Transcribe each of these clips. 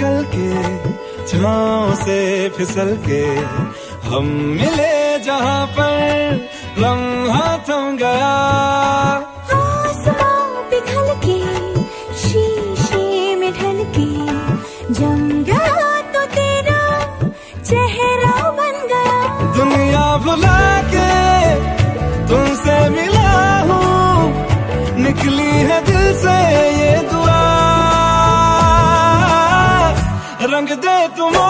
निकल के छाँव से फिसल के हम मिले जहाँ पर लम्हा थम गया। पिघल के शीशे में ढल के जम गया तो तेरा चेहरा बन गया। दुनिया भुला के तुमसे मिला तुम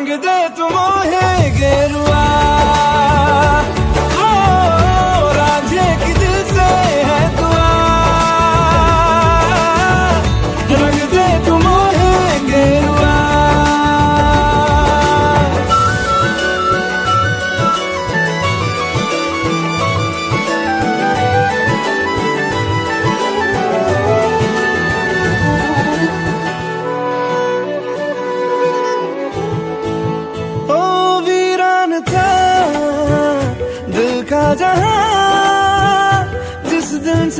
रंग दे तुम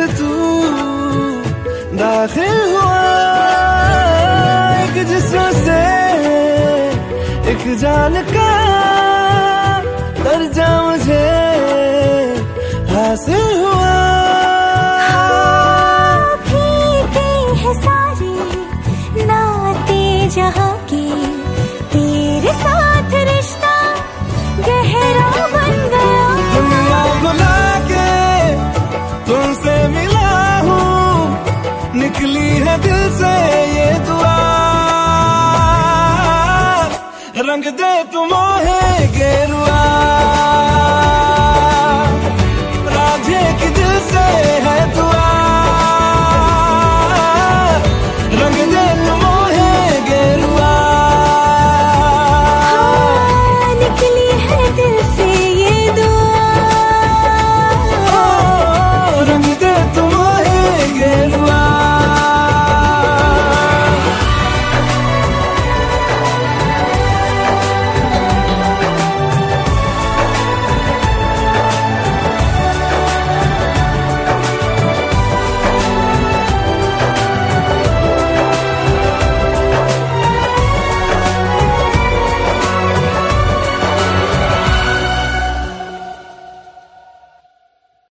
से तू दाखिल हुआ एक जिस्म से एक जान का दर्जा मुझे हासिल हुआ हैं सारे, नाते जहाँ के रंग दे तुम्हें गेरुआ। राधे की दिल से है तू